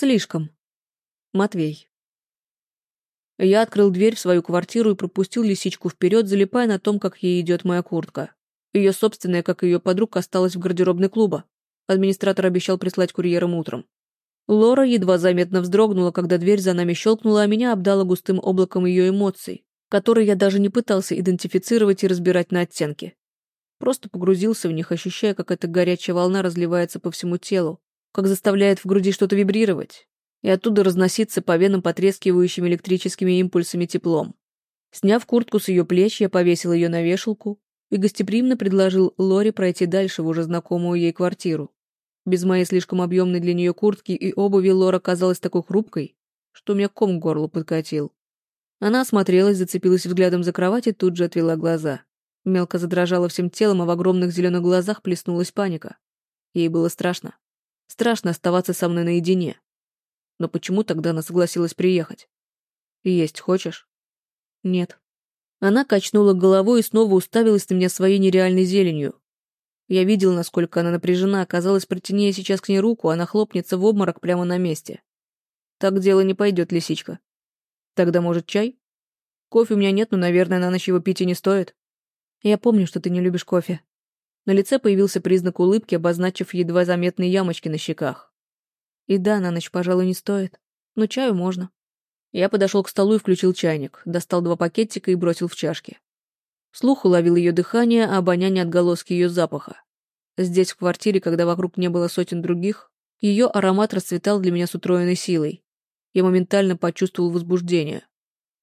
Слишком. Матвей. Я открыл дверь в свою квартиру и пропустил лисичку вперед, залипая на том, как ей идет моя куртка. Ее собственная, как и ее подруг, осталась в гардеробной клуба. Администратор обещал прислать курьером утром. Лора едва заметно вздрогнула, когда дверь за нами щелкнула, а меня обдала густым облаком ее эмоций, которые я даже не пытался идентифицировать и разбирать на оттенки. Просто погрузился в них, ощущая, как эта горячая волна разливается по всему телу, как заставляет в груди что-то вибрировать, и оттуда разноситься по венам потрескивающими электрическими импульсами теплом. Сняв куртку с ее плеч, я повесил ее на вешалку и гостеприимно предложил Лоре пройти дальше в уже знакомую ей квартиру. Без моей слишком объемной для нее куртки и обуви Лора казалась такой хрупкой, что у меня ком к горлу подкатил. Она осмотрелась, зацепилась взглядом за кровать и тут же отвела глаза. Мелко задрожала всем телом, а в огромных зеленых глазах плеснулась паника. Ей было страшно. Страшно оставаться со мной наедине. Но почему тогда она согласилась приехать? Есть хочешь? Нет. Она качнула головой и снова уставилась на меня своей нереальной зеленью. Я видел, насколько она напряжена, казалось, протяни я сейчас к ней руку, она хлопнется в обморок прямо на месте. Так дело не пойдет, лисичка. Тогда, может, чай? Кофе у меня нет, но, наверное, на ночь его пить и не стоит. Я помню, что ты не любишь кофе. На лице появился признак улыбки, обозначив едва заметные ямочки на щеках. И да, на ночь, пожалуй, не стоит. Но чаю можно. Я подошел к столу и включил чайник, достал два пакетика и бросил в чашки. Слух уловил ее дыхание, а обоняние отголоски ее запаха. Здесь, в квартире, когда вокруг не было сотен других, ее аромат расцветал для меня с утроенной силой. Я моментально почувствовал возбуждение.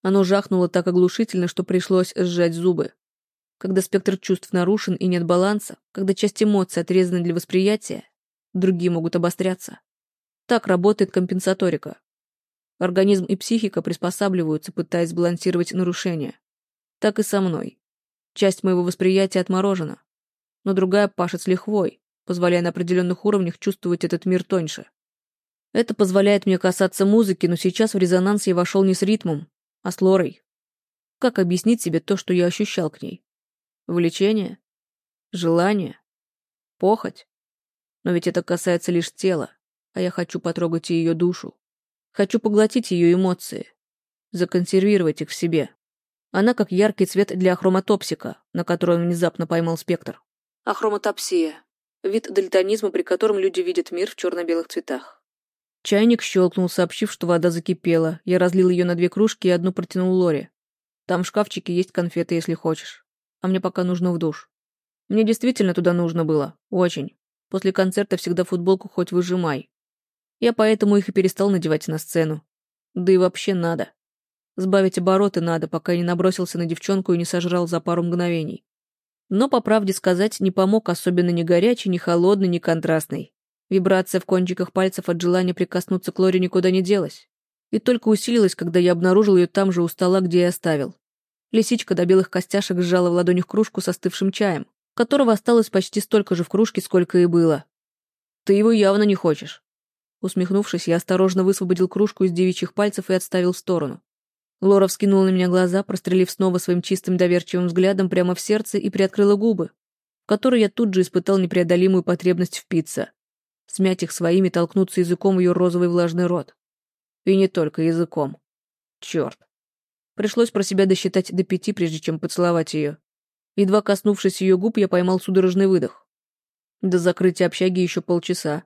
Оно жахнуло так оглушительно, что пришлось сжать зубы. Когда спектр чувств нарушен и нет баланса, когда часть эмоций отрезана для восприятия, другие могут обостряться. Так работает компенсаторика. Организм и психика приспосабливаются, пытаясь сбалансировать нарушения. Так и со мной. Часть моего восприятия отморожена, но другая пашет с лихвой, позволяя на определенных уровнях чувствовать этот мир тоньше. Это позволяет мне касаться музыки, но сейчас в резонанс я вошел не с ритмом, а с Лорой. Как объяснить себе то, что я ощущал к ней? Влечение? Желание? Похоть? Но ведь это касается лишь тела, а я хочу потрогать ее душу. Хочу поглотить ее эмоции, законсервировать их в себе. Она как яркий цвет для ахроматопсика, на который он внезапно поймал спектр. Ахроматопсия – вид дальтонизма, при котором люди видят мир в черно-белых цветах. Чайник щелкнул, сообщив, что вода закипела. Я разлил ее на две кружки и одну протянул Лоре. Там в шкафчике есть конфеты, если хочешь а мне пока нужно в душ. Мне действительно туда нужно было. Очень. После концерта всегда футболку хоть выжимай. Я поэтому их и перестал надевать на сцену. Да и вообще надо. Сбавить обороты надо, пока я не набросился на девчонку и не сожрал за пару мгновений. Но, по правде сказать, не помог особенно ни горячий, ни холодный, ни контрастный. Вибрация в кончиках пальцев от желания прикоснуться к Лоре никуда не делась. И только усилилась, когда я обнаружил ее там же у стола, где и оставил. Лисичка до белых костяшек сжала в ладонях кружку со остывшим чаем, которого осталось почти столько же в кружке, сколько и было. «Ты его явно не хочешь». Усмехнувшись, я осторожно высвободил кружку из девичьих пальцев и отставил в сторону. Лора вскинула на меня глаза, прострелив снова своим чистым доверчивым взглядом прямо в сердце и приоткрыла губы, в которые я тут же испытал непреодолимую потребность впиться. Смять их своими, толкнуться языком в ее розовый влажный рот. И не только языком. Черт. Пришлось про себя досчитать до пяти, прежде чем поцеловать ее. Едва коснувшись ее губ, я поймал судорожный выдох. До закрытия общаги еще полчаса.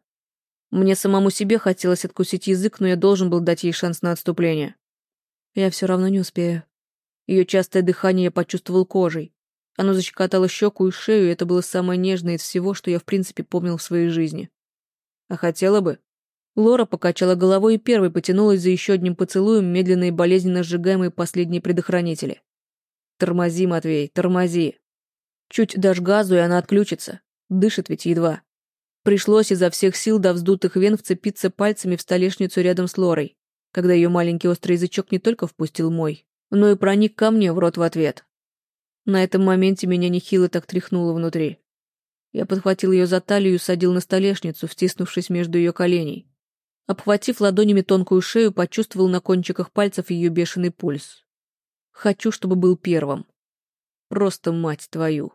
Мне самому себе хотелось откусить язык, но я должен был дать ей шанс на отступление. Я все равно не успею. Ее частое дыхание я почувствовал кожей. Оно защекотало щеку и шею, и это было самое нежное из всего, что я в принципе помнил в своей жизни. А хотела бы, Лора покачала головой и первой потянулась за еще одним поцелуем, медленно и болезненно сжигаемые последние предохранители. «Тормози, Матвей, тормози!» Чуть дашь газу, и она отключится. Дышит ведь едва. Пришлось изо всех сил до вздутых вен вцепиться пальцами в столешницу рядом с Лорой, когда ее маленький острый язычок не только впустил мой, но и проник ко мне в рот в ответ. На этом моменте меня нехило так тряхнуло внутри. Я подхватил ее за талию и садил на столешницу, втиснувшись между ее коленей. Обхватив ладонями тонкую шею, почувствовал на кончиках пальцев ее бешеный пульс. Хочу, чтобы был первым. Просто мать твою.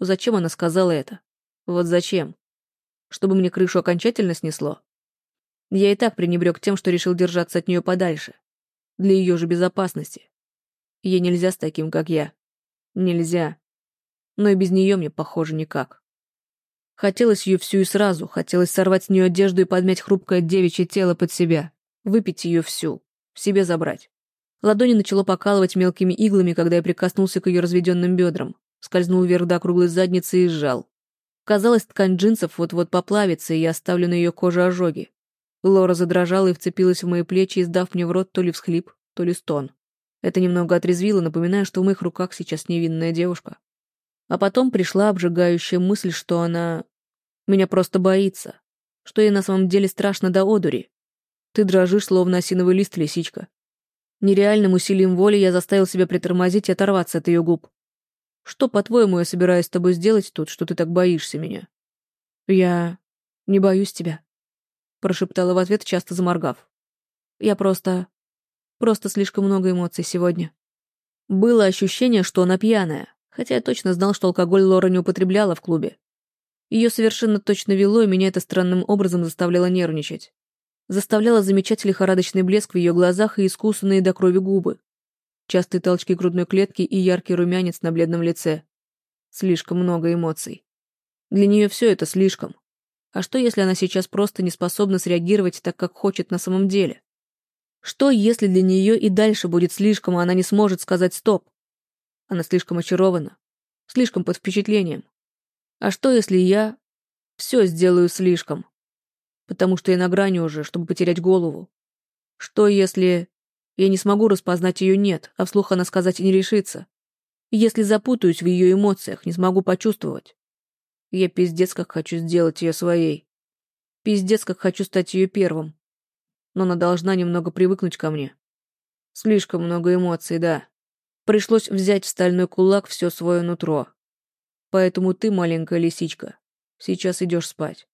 Зачем она сказала это? Вот зачем? Чтобы мне крышу окончательно снесло? Я и так пренебрег тем, что решил держаться от нее подальше. Для ее же безопасности. Ей нельзя с таким, как я. Нельзя. Но и без нее мне, похоже, никак. Хотелось ее всю и сразу, хотелось сорвать с нее одежду и подмять хрупкое девичье тело под себя, выпить ее всю, себе забрать. Ладони начало покалывать мелкими иглами, когда я прикоснулся к ее разведенным бедрам, скользнул вверх до круглой задницы и сжал. Казалось, ткань джинсов вот-вот поплавится, и я оставлю на ее коже ожоги. Лора задрожала и вцепилась в мои плечи, издав мне в рот то ли всхлип, то ли стон. Это немного отрезвило, напоминая, что в моих руках сейчас невинная девушка. А потом пришла обжигающая мысль, что она... Меня просто боится. Что ей на самом деле страшно до одури. Ты дрожишь, словно осиновый лист, лисичка. Нереальным усилием воли я заставил себя притормозить и оторваться от ее губ. Что, по-твоему, я собираюсь с тобой сделать тут, что ты так боишься меня? Я не боюсь тебя прошептала в ответ, часто заморгав. Я просто... просто слишком много эмоций сегодня. Было ощущение, что она пьяная, хотя я точно знал, что алкоголь Лора не употребляла в клубе. Ее совершенно точно вело, и меня это странным образом заставляло нервничать. Заставляло замечать лихорадочный блеск в ее глазах и искусанные до крови губы. Частые толчки грудной клетки и яркий румянец на бледном лице. Слишком много эмоций. Для нее все это слишком. А что, если она сейчас просто не способна среагировать так, как хочет на самом деле? Что, если для нее и дальше будет слишком, а она не сможет сказать «стоп»? Она слишком очарована, слишком под впечатлением. А что, если я все сделаю слишком? Потому что я на грани уже, чтобы потерять голову. Что, если я не смогу распознать ее «нет», а вслух она сказать не решится? Если запутаюсь в ее эмоциях, не смогу почувствовать? Я пиздец как хочу сделать ее своей. Пиздец как хочу стать ее первым. Но она должна немного привыкнуть ко мне. Слишком много эмоций, да. Пришлось взять в стальной кулак все свое нутро. Поэтому ты, маленькая лисичка, сейчас идешь спать.